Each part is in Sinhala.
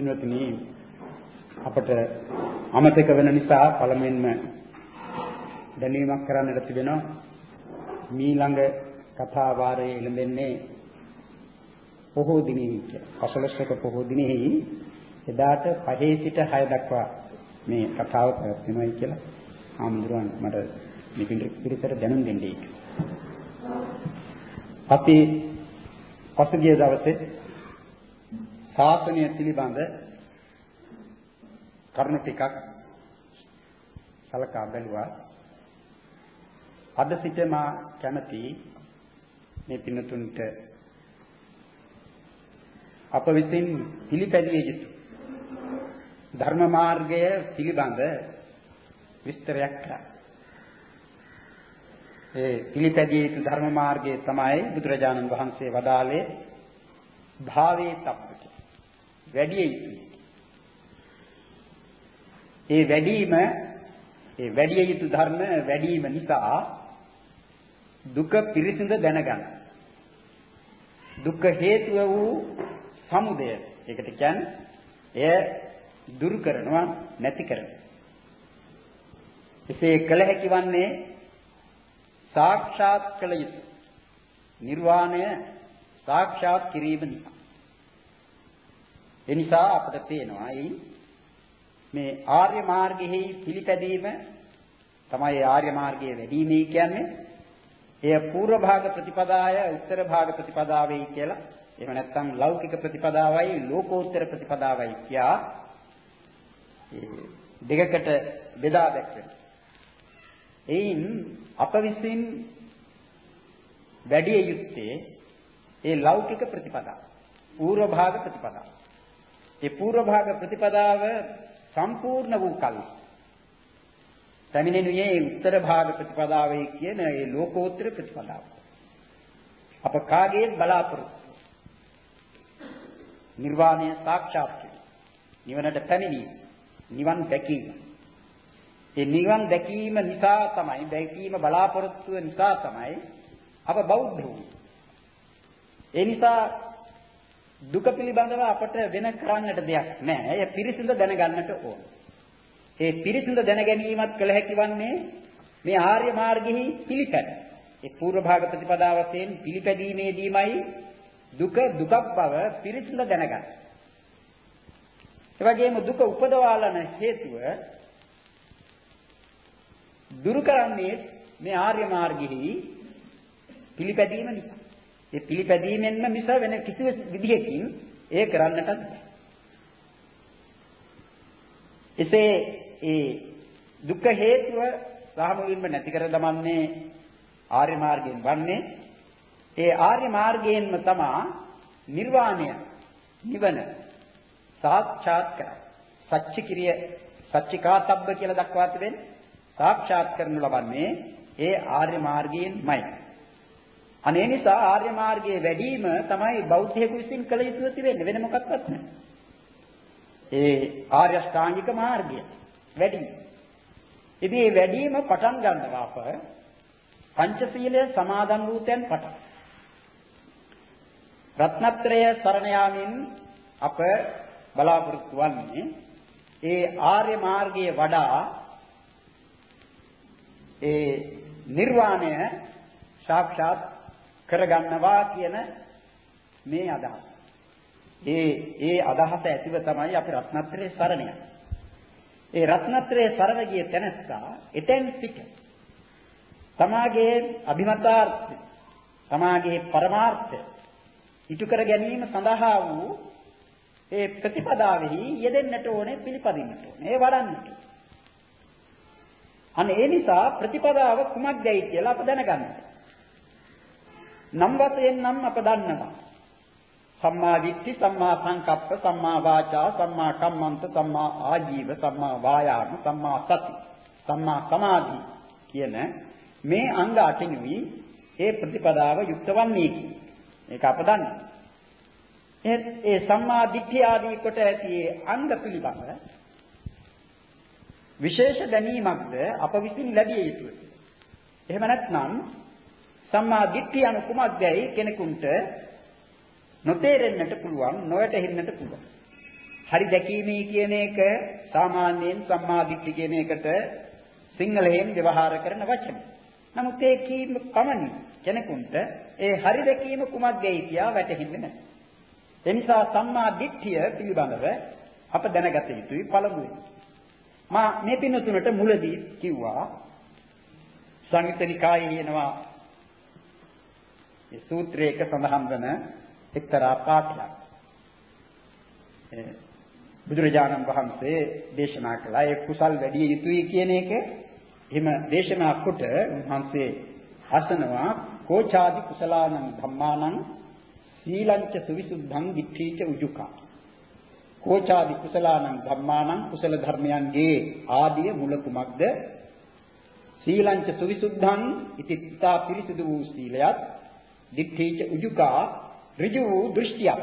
එනවත්නි අපට අමතක වෙන නිසා පළමුවෙන්ම දැනීමක් කරන්නට තිබෙනවා මීළඟ කතා වාරයේ ඉලෙන්නේ පොහෝ දිනෙහි කියලා. පසළොස්වක පොහෝ දිනෙහි එදාට පහේ සිට 6 දක්වා මේ කතාව පැවැත්වෙනවායි කියලා ආමුදුරන් මට මේ පිළිතර දැනුම් දෙන්නේ. අපි පසුගිය දවසේ ශාසනය පිළිබඳ කරුණු ටිකක් සලකා බැලුවා. අද සිට මා කැමති මේ පින්නතුන්ට අප විසින් පිළිපැදිය යුතු ධර්ම මාර්ගය පිළිබඳ විස්තරයක් කරා. ඒ පිළිපැදිය යුතු ධර්ම මාර්ගය තමයි බුදුරජාණන් වහන්සේ වදාළේ භාවේ තප්පට. වැඩි යුතුයි. ඒ වැඩිම ඒ වැඩි යුතු ධර්ම වැඩිම නිසා දුක පිරිසිඳ දැනගන්න. දුක් හේතුව වූ සමුදය. ඒකට කියන්නේ එය දුරු කරනවා නැති කරනවා. එසේ කළ හැකි වන්නේ සාක්ෂාත් කළ යුතු නිර්වාණය සාක්ෂාත් කිරීම නිසා. ඒ නිසා අපට පේනවා මේ ආර්ය මාර්ගෙහි පිළිපැදීම තමයි ආර්ය මාර්ගයේ වැඩිමී කියන්නේ. එය පූර්ව භාග ප්‍රතිපදාය උත්තර භාග ප්‍රතිපදාවයි කියලා. එහෙම නැත්නම් ලෞකික ප්‍රතිපදාවයි ලෝකෝත්තර ප්‍රතිපදාවයි කියා දෙකකට බෙදා දැක්වෙනවා. එයින් අප විසින් වැඩි යුත්තේ ඒ ලෞකික ප්‍රතිපදාව. පූර්ව භාග ප්‍රතිපදාව. ඒ පූර්ව භාග ප්‍රතිපදාව සම්පූර්ණ වූ කල්හි පැමිණෙනුයේ උත්තර භාග ප්‍රතිපදාවේ කියන ඒ ලෝකෝත්තර ප්‍රතිපදාව. අප කාගේ බලාපොරොත්තු නිර්වාණය සාක්ෂාත් නිවනට පැමිණීම නිවන් දැකීම. ඒ නිවන් දැකීම නිසා තමයි දැකීම බලාපොරොත්තුව නිසා තමයි අප බෞද්ධ වුනේ. ඒ නිසා දුක පිළිබඳව අපට වෙන කරන්නට දෙයක් නැහැ. ඒ පිරිසිදු දැනගන්නට ඕන. ඒ පිරිසිදු දැන ගැනීමත් කළ හැකි වන්නේ මේ ආර්ය මාර්ගෙහි පිළිපැද. ඒ පූර්ව භාග ප්‍රතිපදාවතෙන් පිළිපැදීමේදීමයි දුක දුකක් බව පිරිසිදු දැනගන්න. ඒ වගේම දුක උපදවාලන හේතුව දුරු කරන්නේ මේ ආර්ය මාර්ගෙහි පිළිපැදීම නිසා. ඒ පිළිපැදීමෙන්ම මිස වෙන කිසි විදිහකින් ඒ කරන්නට බෑ. එසේ ඒ දුක් හේතුව සාමුලින්ම නැති කර දමන්නේ ආර්ය මාර්ගයෙන් වන්නේ ඒ ආර්ය මාර්ගයෙන්ම තමා නිර්වාණය නිවන සාක්ෂාත් කරයි. සච්චි කිරිය සච්චිකාතබ්බ කියලා දක්වා තිබෙන්නේ සාක්ෂාත් කරනු ලබන්නේ ඒ ආර්ය මාර්ගයෙන්මයි. අනේ නිසා ආර්ය මාර්ගයේ වැඩිම තමයි බෞද්ධයෙකු විසින් කළ යුතු වෙන්නේ වෙන මොකක්වත් නැහැ. ඒ ආර්ය ශ්‍රාංගික මාර්ගය වැඩි. ඉතින් මේ වැඩිම පටන් ගන්නවා අප පංචශීලය සමාදන් වූ තැන් පටන්. රත්නත්‍රය සරණ යාමින් අප බලාපොරොත්තු වන්නේ ඒ ආර්ය මාර්ගයේ වඩා ඒ නිර්වාණය සාක්ෂාත් කරගන්නවා කියන මේ අදහස. ඒ ඒ අදහස ඇතිව තමයි අපි රත්නත්‍රයේ සරණ යන්නේ. ඒ රත්නත්‍රයේ සරණ ගිය තැනස්සා එතෙන් සිට තමාගේ අභිමතාර්ථය තමාගේ පරමාර්ථය ඉටු කර ගැනීම සඳහා වූ ඒ ප්‍රතිපදාවෙහි යෙදෙන්නට ඕනේ පිළිපදින්නට ඕනේ ඒ වඩන්නට. අනේ ඒ නිසා ප්‍රතිපදාව කුමක්දයි කියලා අප දැනගන්න. නම් වශයෙන් නම් අප දන්නවා. සම්මා දිට්ඨි, සම්මා සංකප්ප, සම්මා වාචා, සම්මා කම්මන්ත, සම්මා ආජීව, සම්මා වායාම, සම්මා සති, සම්මා සමාධි කියන මේ අංග අටිනුයි ඒ ප්‍රතිපදාව යුක්තවන්නේ. ඒක අප දන්නවා. ඒ සම්මා දිට්ඨිය ආදී කොට ඇති අංග පිළිබඳ විශේෂ දැනීමක්ද අප විසින් ලැබිය යුතුය. එහෙම නැත්නම් සම්මා දිට්ඨිය anu කුමක්දයි කෙනෙකුට නොතේරෙන්නට පුළුවන්, නොවැටහෙන්නට පුළුවන්. හරි දැකීමේ කියන එක සාමාන්‍යයෙන් සම්මාදිට්ඨි කියන එකට සිංහලයෙන් ව්‍යවහාර කරන වචන. නමුත් ඒ කීම පමණි කෙනෙකුට ඒ හරි දැකීම කුමක්දයි කියා වැටහෙන්නේ නැහැ. එනිසා සම්මා දිට්ඨිය පිළිබඳව අප දැනගත යුතුයි පළමුවෙන්. මා මේ පින්නතුනට මුලදී කිව්වා සංයුත නිකායේ එනවා මේ සූත්‍රයක සඳහන් වන එක්තරා පාඨයක්. බුදුරජාණන් වහන්සේ දේශනා කළා ඒ කුසල් වැඩි යුතුයි කියන එක. එහෙම දේශනා කොට උන්වහන්සේ අසනවා කෝචාදි කුසලානං ධම්මානං සීලංච සවිසුද්ධං විච්ඡීච උජුකා. කෝචාදි කුසලානං ධම්මානං කුසල ධර්මයන්ගේ ආදිය මුල කුමක්ද? සීලංච සවිසුද්ධං ඉතිත්තා පිරිසිදු වූ සීලයත් දිඨීච උජුකා ඍජු වූ දෘෂ්ටියක්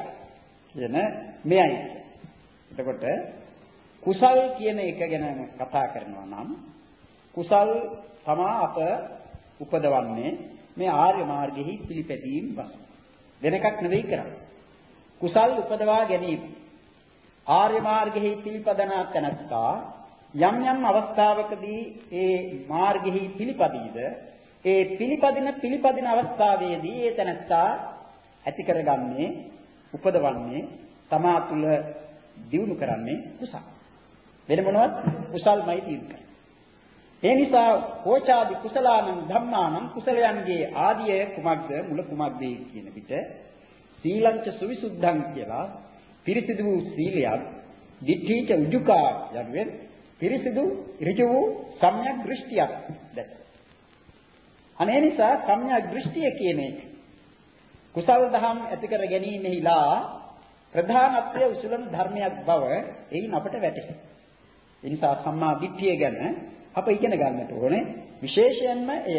කියන මෙයයි එතකොට කුසල් කියන එක ගැන කතා කරනවා නම් කුසල් තමා අප උපදවන්නේ මේ ආර්ය මාර්ගෙහි පිළිපැදීම් වශයෙන්. වෙන එකක් නෙවෙයි කරන්නේ. කුසල් උපදවා ගැනීම. ආර්ය මාර්ගෙහි පිළිපදන තැනත්තා යම් යම් අවස්ථාවකදී ඒ මාර්ගෙහි පිළිපදීද ඒ පිළිපදින පිළිපදින අවස්ථාවේදී ඒ තැනත්තා ඇති කරගන්නේ උපදවන්නේ තමා තුළ දිනු කරන්නේ කුසල. වෙන මොනවත් කුසල්මයි දිනු කරන්නේ. ඒ නිසා කෝචාදි කුසලානං ධම්මානං කුසලයන්ගේ ආදිය කුමක්ද මුල කුමක්ද කියන විට සීලංච සවිසුද්ධං කියලා පිරිසිදු වූ සීලයක් දිඨීච උජුකා යනුවෙන් පිරිසිදු ඍජු වූ සම්‍යක් දෘෂ්ටියක් දැක. අනේ නිසා සම්‍යක් දෘෂ්ටිය කියන එක කුසල් දහම් ඇති කර ගැනීමෙහිලා ප්‍රධානත්වය උසුලන ධර්මයක් බව එයින් අපට වැටහෙනවා. ඒ නිසා සම්මා දිට්ඨිය ගැන අප ඉගෙන ගන්නට ඕනේ. විශේෂයෙන්ම එය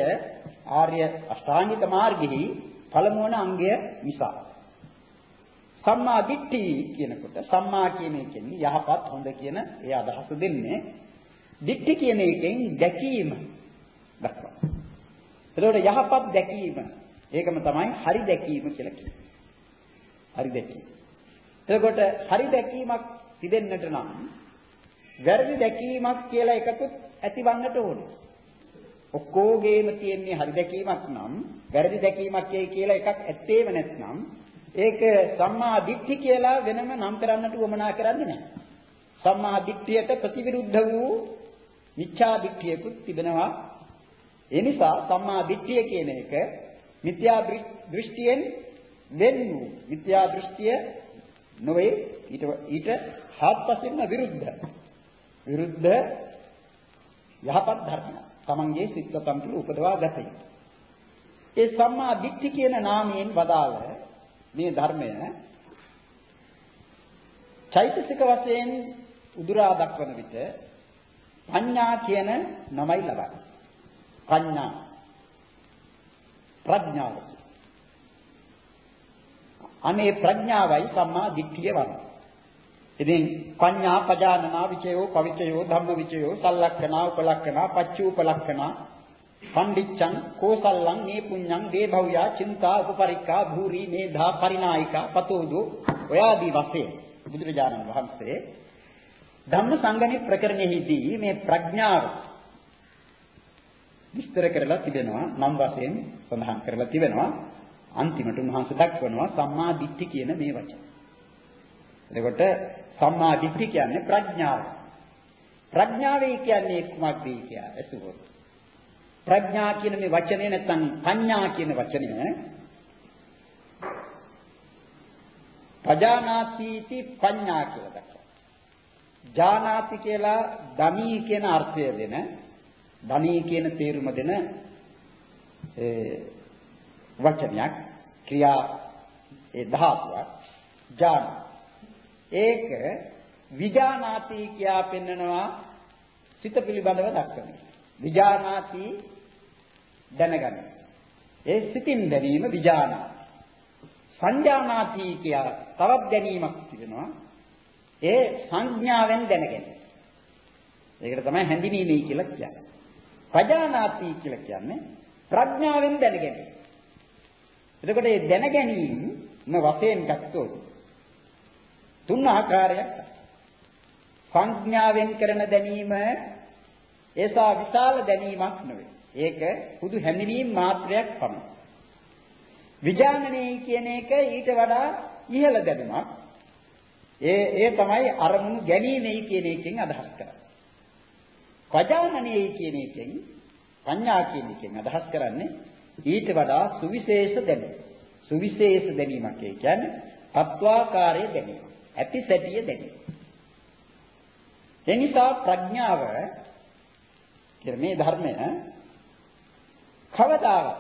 ආර්ය අෂ්ටාංගික මාර්ගෙහි පළමුවන අංගය නිසා. සම්මා දිට්ඨි කියනකොට සම්මා කියන එකෙන් යහපත් හොඳ කියන ඒ අදහස දෙන්නේ දිට්ඨි කියන එකෙන් දැකීම දක්වනවා. එතකොට යහපත් දැකීම ඒකම තමයි හරි දැකීම කියලා කියන්නේ. හරි දැකීම. එතකොට හරි දැකීමක් තිබෙන්නට නම් වැරදි දැකීමක් කියලා එකකුත් ඇතිවන්නට ඕනේ. ඔක්කොගේම තියෙන්නේ හරි දැකීමක් නම් වැරදි දැකීමක් කියලා එකක් ඇත්තේම නැත්නම් ඒක සම්මා දිට්ඨි කියලා වෙනම නම් කරන්නට උවමනා කරන්නේ නැහැ. සම්මා දිට්ඨියට ප්‍රතිවිරුද්ධ වූ මිච්ඡා දිට්ඨියකුත් තිබෙනවා. ඒ නිසා සම්මා දිට්ඨිය කියන එක මිත්‍යා දෘෂ්ටියෙන් වෙන් වූ මිත්‍යා දෘෂ්ටිය නොවේ ඊට ඊට හත්පසින්ම විරුද්ධ විරුද්ධ යහපත් ධර්ම තමන්ගේ සිත් සම්පූර්ණ උපදවා ගත යුතුයි. ඒ සම්මා දිට්ඨි කියන නාමයෙන් වදාළ මේ ධර්මය චෛතසික වශයෙන් උදුරා දක්වන විට පඤ්ඤා කියන නමයි ලබන්නේ. පඤ්ඤා ප්‍රඥාව අනේ ප්‍රඥාවයි සම්මා දිට්ඨිය වන්නේ. ඉතින් පඤ්ඤා පජානනා විචයෝ පවිචයෝ ධම්ම විචයෝ සල්ලක්කනා උපලක්කනා පච්චූපලක්කනා පණ්ඩිච්ඡං කෝසල්ලං මේ පුඤ්ඤං දේභව්‍යා චින්තා උපපරික්ඛා භූරි මේධා පරිනායිකා පතෝජෝ ඔයාදී වශයෙන් බුදුරජාණන් වහන්සේ ධම්ම සංගණි ප්‍රකරණෙහිදී මේ ප්‍රඥාව විස්තර කරලා තිබෙනවා නම් වශයෙන් සඳහන් කරලා තිබෙනවා අන්තිමට උන්වහන්සේ දක්වනවා සම්මා දිට්ඨි කියන මේ වචන. එතකොට සම්මා දිට්ඨි කියන්නේ ප්‍රඥාව. ප්‍රඥාවයි කියන්නේ කුමක්ද කියලා අසුවොත්. ප්‍රඥා කියන මේ වචනේ නැත්නම් පඤ්ඤා කියන වචනය පජානාතිති පඤ්ඤා කියලා දක්වනවා. ජානාති කියලා ධමී කියන අර්ථය දෙන ධමී කියන තේරුම දෙන වචනයක් ක්‍රියා ඒ ධාතුවක් ඥාන ඒක විජානාති කියා පෙන්නනවා සිත පිළිබඳව දක්වන විජානාති දැනගන්න. ඒ සිතින් දැනීම විජානා සංජානාති කියා තවත් දැනීමක් තිබෙනවා. ඒ සංඥාවෙන් දැනගැනීම. ඒකට තමයි හැඳිනීමේ කියලා කියන්නේ. පජානාති කියලා කියන්නේ ප්‍රඥාවෙන් දැනගැනීම එතකොට මේ දැන ගැනීම වශයෙන් ගත්තොත් තුන් ආකාරයක් සංඥාවෙන් කරන දැනීම ඒසා විශාල දැනීමක් නෙවෙයි. ඒක පුදු හැඳිනීම් මාත්‍රයක් පමණයි. විඥානනේ කියන එක ඊට වඩා ඉහළ දැනුමක්. ඒ ඒ තමයි අරමුණු ගැනීමයි කියන එකෙන් අදහස් කරන්නේ. පජානනේ කියන එකෙන් පඤ්ඤා කියන එකෙන් අදහස් කරන්නේ ඊට වඩා සුවිශේෂ දැනීම. සුවිශේෂ දැනීමක් ඒ කියන්නේ අත්වාකාරයේ දැනීම. ඇති සැටිය දැනීම. එනිසා ප්‍රඥාව කියන මේ ධර්මය කවදාවත්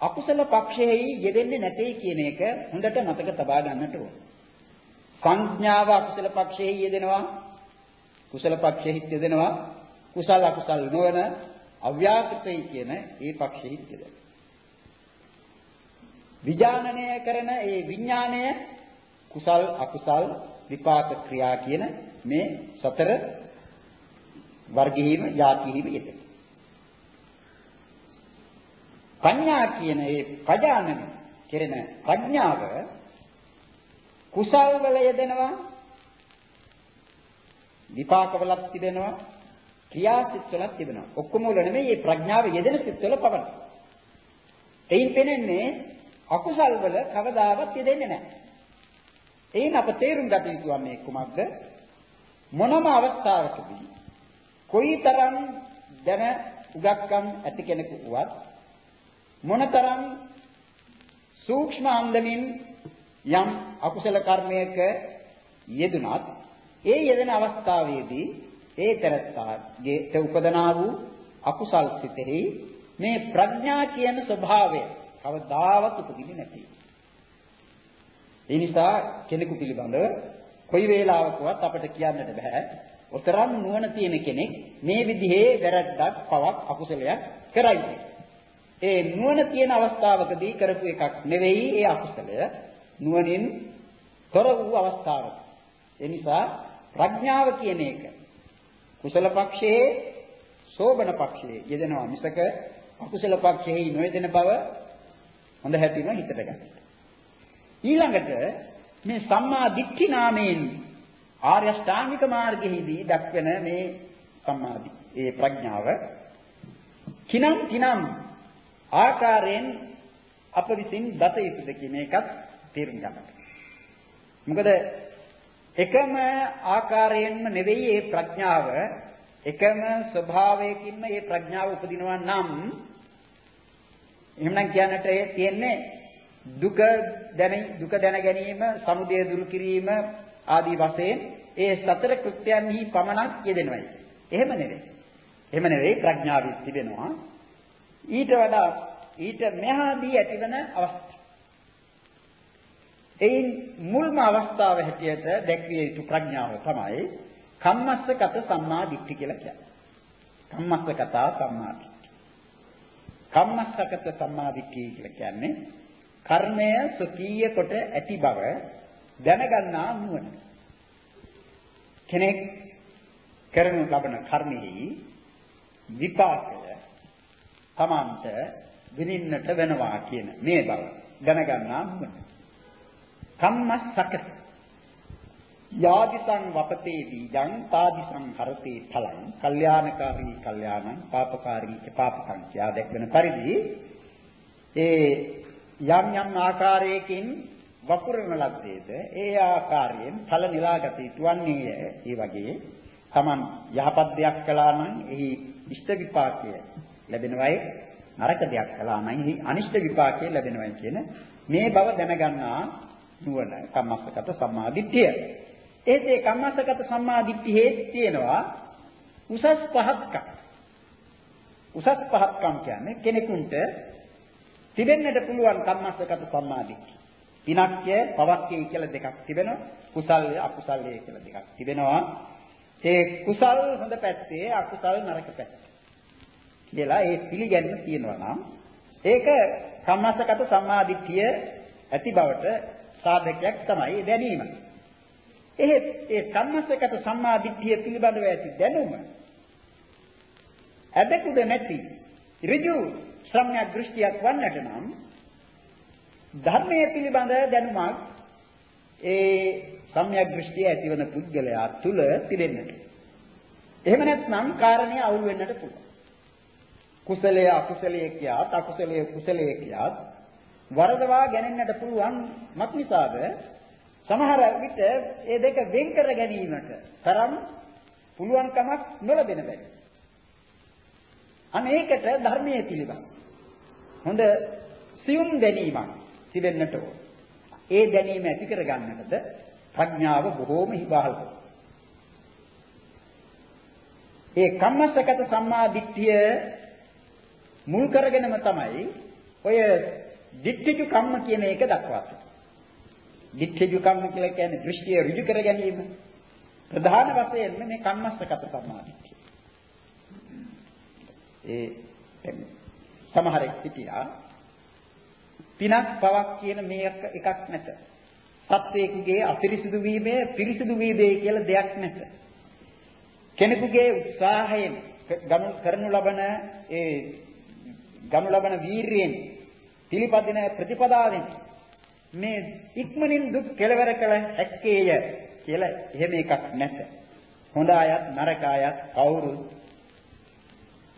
අකුසල පක්ෂයෙහි යෙදෙන්නේ නැtei කියන එක හොඳට මතක තබා ගන්නට ඕන. සංඥාව අකුසල පක්ෂයෙහි යෙදෙනවා කුසල පක්ෂයෙහි යෙදෙනවා කුසල අකුසල නොවන අව්‍යාකෘතයි කියන ඒ පක්ෂයෙහි යෙදෙනවා. විඥානනය කරන ඒ විඥාණය කුසල් අකුසල් විපාක ක්‍රියා කියන මේ සතර වර්ගෙහිම යාතිහිම යෙදෙනවා. පඤ්ඤා කියන ඒ පජානන කෙරෙන ප්‍රඥාව කුසල් වල යෙදෙනවා විපාක වලක් තිබෙනවා ක්‍රියාසිත වලක් තිබෙනවා. ඔක්කොම වල නෙමෙයි මේ ප්‍රඥාව යෙදෙන සිත් වල පමණයි එයින් පෙනෙන්නේ අකුසල් වල කවදාවත් යෙදෙන්නේ නැහැ. එයින් අප තේරුම් ගත යුතු වන්නේ කුමක්ද? මොනම අවස්ථාවකදී කොයිතරම් දැන උගත්කම් ඇති කෙනෙකු වුවත් මොනතරම් සූක්ෂම අන්දමින් යම් අකුසල කර්මයක යෙදුනත් ඒ යෙදෙන අවස්ථාවේදී ඒ තරත්තාගේ උපදනා වූ අකුසල් සිතෙහි මේ ප්‍රඥා කියන ස්වභාවය කවදාවත් උපදින්නේ නැති. ඒ නිසා කෙනෙකු පිළිබඳව කොයි වේලාවකවත් අපට කියන්නට බෑ. ඔතරම් නුවණ තියෙන කෙනෙක් මේ විදිහේ වැරද්දක් පවක් අකුසලයක් කරයි. ඒ නුවණ තියෙන අවස්ථාවකදී කරපු එකක් නෙවෙයි ඒ අකුසලය නුවණින් තොර වූ අවස්ථාවක. ඒ නිසා ප්‍රඥාව කියන එක කුසල පක්ෂයේ සෝබන පක්ෂයේ යෙදෙනවා මිසක අකුසල පක්ෂයේ නොයෙදෙන බව හොඳ හැටිම හිතට ගන්න. ඊළඟට මේ සම්මා දිට්ඨි නාමයෙන් ආර්ය ශ්‍රාමික මාර්ගෙහිදී දක්වන මේ සම්මාදි ඒ ප්‍රඥාව කිනම් කිනම් ආකාරයෙන් අප විසින් දත යුතුද කියන එකත් තේරුම් ගන්න. මොකද එකම ආකාරයෙන්ම නෙවෙයි මේ ප්‍රඥාව එකම ස්වභාවයකින්ම මේ ප්‍රඥාව උපදිනවා නම් එහෙමනම් කියන්නට තියෙන්නේ දුක දැන දුක දැන ගැනීම, සමුදය දුරු කිරීම ආදී වශයෙන් ඒ සතර කෘත්‍යයන්හි පමණක් යෙදෙනවයි. එහෙම නෙවෙයි. එහෙම නෙවෙයි ප්‍රඥාවෙ තිබෙනවා. ඊට වඩා ඊට මෙහාදී ඇතිවන අවස්ථා. එයින් මුල්ම අවස්ථාව හැටියට දැක්විය යුතු ප්‍රඥාව තමයි කම්මස්සගත සම්මා දිට්ඨි කියලා කියන්නේ. කම්මස්සගත සම්මා දිට්ඨි. කම්මස්සගත සම්මා දිට්ඨිය කියලා කියන්නේ කර්මය සුඛීය කොට ඇති බව දැනගන්නා නුවණ. කෙනෙක් කරනු ලබන කර්මෙහි විපාකය තමන්ට විඳින්නට වෙනවා කියන මේ බව දැනගන්නා නුවණ. කම්මස්සකත යාදිසං වපතේ බීජං තාදිසං හරතේ ඵලං කල්යාණකාරී කල්යාණං පාපකාරී පාපකං කියා දැක්වෙන පරිදි ඒ යම් යම් ආකාරයකින් වපුරන ලද්දේද ඒ ආකාරයෙන් ඵල නිලාගත යුතුවන්නේ ඒ වගේ Taman යහපත් දෙයක් කළා නම් එහි ඉෂ්ට විපාකය ලැබෙනවයි නරක දෙයක් කළා නම් එහි අනිෂ්ට විපාකය ලැබෙනවයි කියන මේ බව දැනගන්නා නුවණ කම්මස්සගත සම්මාදිට්ඨිය. ඒත් ඒ කම්මස්සගත සම්මාදිට්ඨියේ තියෙනවා උසස් පහත්කම්. උසස් පහත්කම් කියන්නේ කෙනෙකුට තිබෙන්නට පුළුවන් කම්මස්සගත සම්මාදිට්ඨිය. පිනක්ය පවක්ය කියලා දෙකක් තිබෙනවා. කුසල්ය අකුසල්ය කියලා දෙකක් තිබෙනවා. ඒ කුසල් හොඳ පැත්තේ අකුසල් නරක පැත්තේ. කියලා ඒ පිළිගැනීම තියෙනවා නම් ඒක කම්මස්සගත සම්මාදිට්ඨිය ඇති බවට සාධකයක් තමයි දැනීම. එහෙත් ඒ කම්මස්සගත සම්මාදිට්ඨිය පිළිබඳව ඇති දැනුම අදකුද නැති ඍජු සම්‍යක් දෘෂ්ටියක් වන්නට නම් ධර්මයේ පිළිබඳ දැනුමක් ඒ සම්‍යක් දෘෂ්ටිය ඇතිවන පුද්ගලයා තුල තිබෙන්නට. එහෙම නැත්නම් කාරණේ අවුල් වෙන්නට පුළුවන්. කුසලයේ අකුසලයේ කියාත් අකුසලයේ කුසලයේ කියාත් වරදවා ගැනෙන්නට පුළුවන් මත් නිසාද සමහර විට ඒ දෙක වෙන් කර ගැනීමට තරම් පුළුවන් කමක් නොලැබෙන බැරි. අනේකට ධර්මයේ පිළිබඳ හොඳ සියුම් දැනීමක් තිබෙන්නට ඕන. ඒ දැනීම ඇති කර ගන්නටද ප්‍රඥාව බොහෝම හිබහල්. ඒ කම්මස්සගත සම්මා දිට්ඨිය මුල් කරගෙනම තමයි ඔය දිට්ඨිජු කම්ම කියන එක දක්වන්නේ. දිට්ඨිජු කම්ම කියලා කියන්නේ දෘෂ්ටිය ඍජු කර ගැනීම. ප්‍රධාන වශයෙන්ම මේ කම්මස්සගත සම්මා දිට්ඨිය. ඒ සමහරෙක් සිටියා පිනක් පවක් කියන මේ එකක් නැත. සත්වයකගේ අපිරිසිදු වීමේ පිරිසිදු වීමේ කියලා දෙයක් නැත. කෙනෙකුගේ උත්සාහයෙන් ගනු කරනු ලබන ඒ ගනු ලබන වීරියෙන් පිළිපදින ප්‍රතිපදාවෙන් මේ ඉක්මනින් දුක් කෙලවර කළ හැක්කේය කියලා එහෙම එකක් නැත. හොඳ අයත් නරක අයත් කවුරුත්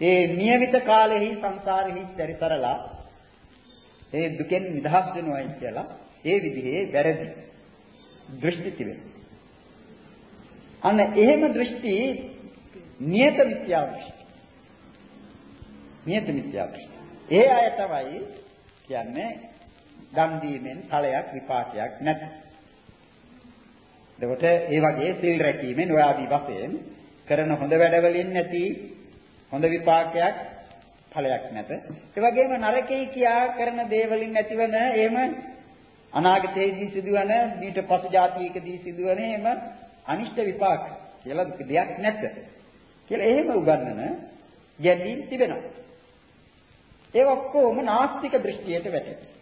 ඒ નિયમિત කාලෙහි සංසාරෙහි පරිසරලා ඒ දුකෙන් නිදහස් වෙනවයි කියලා ඒ විදිහේ වැරදි දෘෂ්ටි තිබෙනවා. අන්න එහෙම දෘෂ්ටි නියත මිත්‍යා දෘෂ්ටි. නියත මිත්‍යා දෘෂ්ටි. ඒ අය තමයි කියන්නේ දන් දීමෙන් ඵලයක් විපාකයක් නැත. එතකොට ඒ වගේ සිල් රැකීමෙන් ඔය ආදී වශයෙන් කරන හොඳ වැඩවලින් නැති හොඳ විපාකයක් ඵලයක් නැත. ඒ වගේම නරකේ කියා කරන දේවලින් නැතිවන එහෙම අනාගතයේදී සිදුවන ඊට පසු જાතියකදී සිදුවන එහෙම අනිෂ්ට විපාක කියලා දෙයක් නැත. කියලා එහෙම උගන්වන ගැඹීම් තිබෙනවා. ඒ ඔක්කොම නාස්තික දෘෂ්ටියට වැටෙනවා.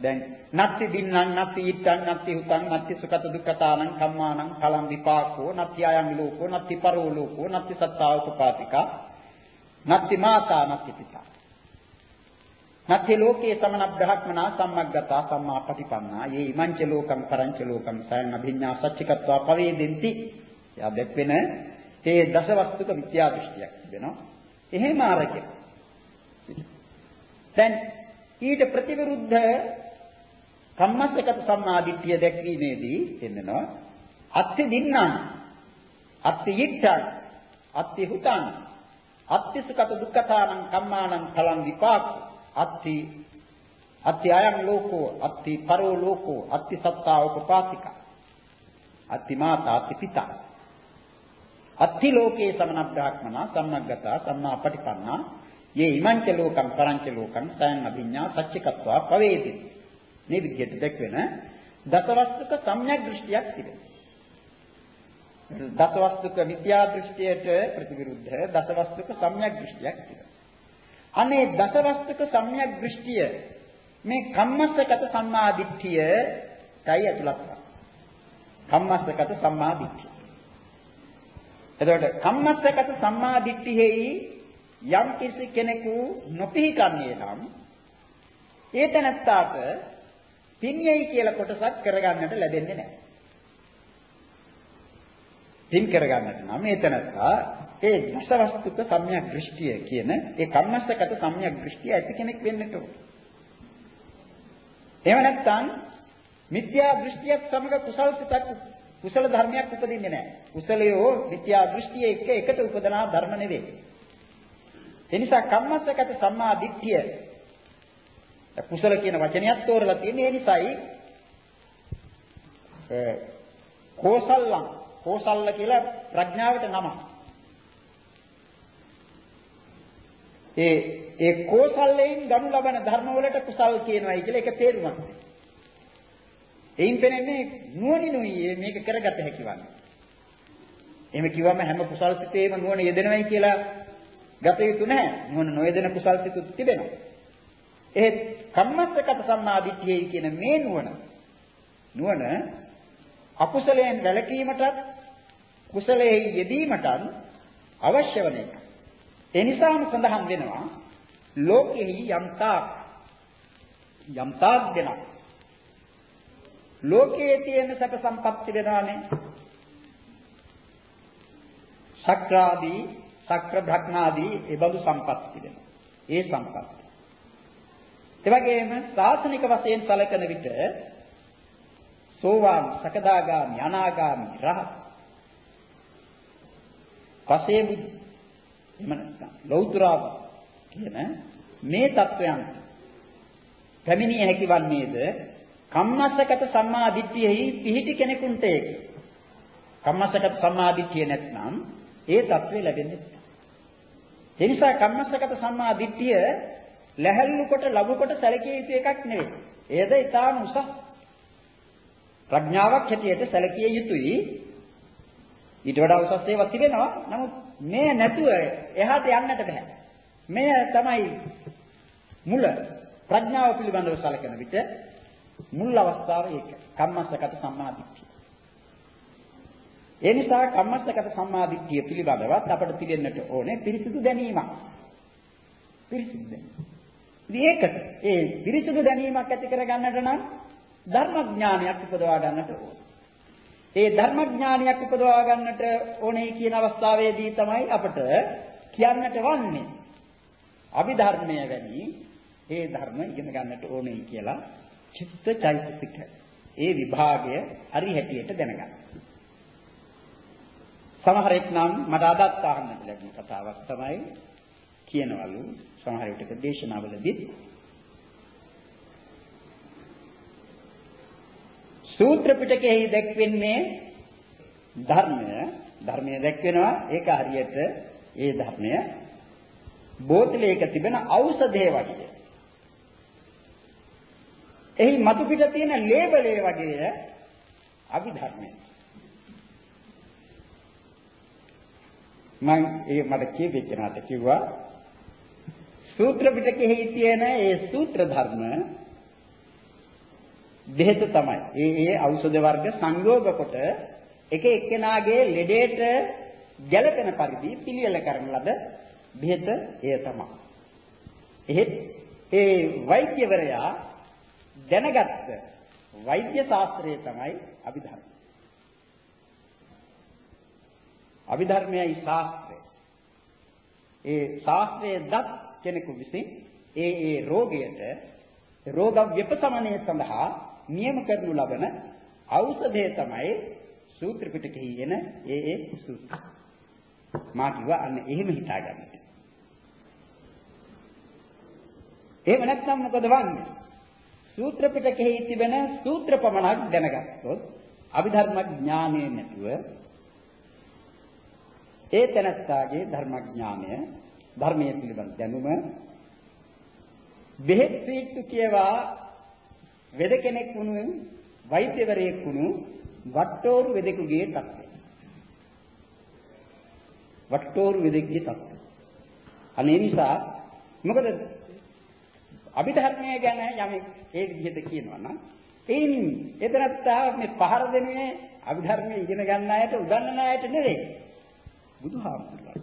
දැන් නත්ති දින්නම් නත්ති ඊත්තං නත්ති හුතං නත්ති සුඛත දුක්ඛතානං කම්මානං ඵලං විපාකෝ නත්ති ආයම් ලෝකෝ නත්ති පරෝ ලෝකෝ නත්ති සත්තා උපපාතිකා නත්ති මාතා නත්ති පිතා. නත්ති ලෝකේ සමන බ්‍රහ්මනා සම්මග්ගතා සම්මා පටිපන්නා යේ ඉමංච ලෝකං පරංච ලෝකං සයන් අභිඤ්ඤා සච්චිකත්වා පවේදෙන්ති. යා දැක්වෙන ඒ දසවස්තුක මිත්‍යා දෘෂ්ටියක් තිබෙනවා. එහෙම ආරකේ දැන් ඊට ප්‍රතිවිරුද්ධ කම්මස්සගත සම්මාදිට්ඨිය දැක්වීමේදී එන්නනවා අත්ති දින්නම් අත්ති yittං අත්ති හුතං අත්ති සුඛත දුක්ඛතානං කම්මානං ඵලං විපාක අත්ති අත්ති අයං ලෝකෝ අත්ති පරෝ ලෝකෝ අත්ති සත්තා උපපාතික අත්ති මාතා අත්ති පිතා. අත්ති ලෝකේ සමන බ්‍රාහ්මනා සම්මග්ගතා සම්මා පටිපන්නා යේ ඉමංච ලෝකං පරංච ලෝකං සයන් අභිඤ්ඤා සච්චිකත්වා පවේති මේ විදිහට දැක්වෙන දසවස්තුක සම්‍යක් දෘෂ්ටියක් තිබෙනවා. දසවස්තුක මිත්‍යා දෘෂ්ටියට ප්‍රතිවිරුද්ධ දසවස්තුක සම්‍යක් දෘෂ්ටියක් තිබෙනවා. අනේ දසවස්තුක සම්‍යක් දෘෂ්ටිය මේ කම්මස්සගත සම්මා දිට්ඨියයි ඇතුළත් වෙනවා. කම්මස්සගත සම්මා දිට්ඨිය. එතකොට කම්මස්සගත සම්මා දිට්ඨියෙහි යම් කිසි කෙනෙකු නොපිහිකන්නේ නම් ඒ තැනත්තාට පින්යයි කියලා කොටසක් කරගන්නට ලැබෙන්නේ නැහැ. පින් කරගන්නට නම් මේ තැනත්තා ඒ දසවස්තුක සම්‍යක් දෘෂ්ටිය කියන ඒ කම්මස්සගත සම්‍යක් දෘෂ්ටිය ඇති කෙනෙක් වෙන්නට ඕන. එහෙම නැත්නම් මිත්‍යා දෘෂ්ටියක් සමග කුසල් සිතක් කුසල ධර්මයක් උපදින්නේ නැහැ. කුසලයෝ මිත්‍යා දෘෂ්ටිය එක එකට උපදනා ධර්ම නෙවෙයි. එනිසා කම්මස්සගත සම්මා දිට්ඨිය කුසල කියන වචනයක් තෝරලා තියෙන්නේ ඒ නිසායි කෝසල්ලං කෝසල්ල කියලා ප්‍රඥාවට නම. ඒ ඒ කෝසල්ලෙන් ගනු ලබන ධර්ම වලට කුසල් කියනවායි කියලා ඒක තේරුමක්. එයින් පෙනෙන්නේ නුවණිනුයි මේක කරගත හැකි වන්නේ. එහෙම කිව්වම හැම කුසල් සිතේම නුවණ යෙදෙනවයි කියලා ගත යුතු නැහැ. නුවණ නොයෙදෙන කුසල් සිතුත් තිබෙනවා. ඒ කම්මස්සගත සම්මාදිට්ඨියයි කියන මේ නුවණ නුවණ අකුසලයෙන් වැළකීමටත් කුසලයේ යෙදීමටත් අවශ්‍ය වන එක. ඒ නිසාම සඳහන් වෙනවා ලෝකෙහි යම්තා යම් තාක් දෙනා ලෝකයේ තියෙන සැප සම්පත් වෙනානේ ශක්‍රාදී ශක්‍ර භ්‍රඥාදී ඒ බඳු සම්පත් තිබෙනවා. ඒ සම්පත්. ඒ වගේම සාසනික වශයෙන් සැලකෙන විට සෝවාන් සකදාගාමි අනාගාමි රහත් පසේ බුද්ධ එමනස්කම් ලෞතර කියන මේ தත්වයන් පැමිණිය හැකි වන්නේද කම්මස්සගත සම්මා දිට්ඨියෙහි පිහිටි කෙනෙකුට ඒක. කම්මස්සගත සම්මා දිට්ඨිය නැත්නම් ඒ தත්වේ ලැබෙන්නේ නැහැ. ඒ නිසා කම්මස්සගත සම්මා දිට්ඨිය ලැහැල්ලු කොට ලඝු කොට සැලකිය යුතු එකක් නෙවෙයි. ඒද ඊටාම උසස් ප්‍රඥාවක් හැටියට සැලකිය යුතුයි. ඊට වඩා උසස් ඒවා තිබෙනවා. නමුත් මේ නැතුව එහාට යන්නට බෑ. මෙය තමයි මුල ප්‍රඥාව පිළිබඳව සැලකෙන විට මුල් අවස්ථාව ඒක. කම්මස්සගත සම්මාදිට්ඨිය. ඒ නිසා කම්මස්සගත සම්මාදිට්ඨිය පිළිබඳවත් අපට පිළිෙන්නට ඕනේ පිරිසිදු දැනීමක්. පිරිසිදු දැනීම. ඒකට ඒ පිරිසිදු දැනීමක් ඇති කර ගන්නට නම් ධර්මඥානයක් උපදවා ගන්නට ඕනේ. ඒ ධර්මඥානයක් උපදවා ගන්නට ඕනේ කියන අවස්ථාවේදී තමයි අපට කියන්නට වන්නේ. අභිධර්මය වැනි ඒ ධර්ම ඉගෙන ගන්නට ඕනේ කියලා චිත්ත චෛතසික ඒ විභාගය හරි හැටියට දැනගන්න. සමහරෙක් නම් මට අදත් අහන්නට ලැබුණ කතාවක් තමයි කියනවලු සමහර විටක දේශනාවලදී සූත්‍ර පිටකයේ දැක්වෙන්නේ ධර්මය ධර්මය දැක්වෙනවා ඒක හරියට ඒ ධර්මය බෝතලයක තිබෙන ඖෂධය වගේ. එහි මතු පිට තියෙන ලේබලේ වගේ අභිධර්මය. මම ඒ මට කියවෙච්ච නාට කිව්වා සූත්‍ර පිටකෙහි තියෙන ඒ සූත්‍ර ධර්ම දෙහෙත තමයි. ඒ ඒ ඖෂධ වර්ග සංයෝග කොට එක එක්කෙනාගේ ලෙඩේට ගැළපෙන පරිදි පිළියෙල කරන ලද බෙහෙත එය තමයි. එහෙත් ඒ වෛද්‍යවරයා දැනගත්ත වෛද්‍ය ශාස්ත්‍රය තමයි අභිධර්ම. අභිධර්මයයි ශාස්ත්‍රය. ඒ ශාස්ත්‍රයේ දත් කෙනෙකු විසින් ඒ ඒ රෝගයට රෝග විපසමනය සඳහා නියම කරනු ලබන ඖෂධය තමයි සූත්‍ර පිටකෙහි එන ඒ ඒ සූත්‍ර. මා කිව්වා අන්න එහෙම හිතාගන්න. එහෙම නැත්නම් මොකද වන්නේ? සූත්‍ර පිටකෙහි තිබෙන සූත්‍ර පමණක් දැනගත්තොත් අභිධර්ම ඥානය නැතුව ඒ තැනත්තාගේ ධර්මඥානය ධර්මයේ පිළිබඳ දැනුම බෙහෙත් සීට්ටු කියවා වෙද කෙනෙක් වුණු වෛද්‍යවරයෙක් වුණු වට්ටෝරු වෙදෙකුගේ තත්ත්වය. වට්ටෝරු වෙදෙකුගේ තත්ත්වය. අනේ නිසා මොකද අභිධර්මයේ ගැන යමෙක් ඒ විදිහට කියනවා නම් එයින් එතරත්තා මේ පහර දෙන්නේ අභිධර්මයේ ඉගෙන ගන්න අයට උගන්වන අයට නෙවෙයි. බුදුහාමුදුරුවෝ.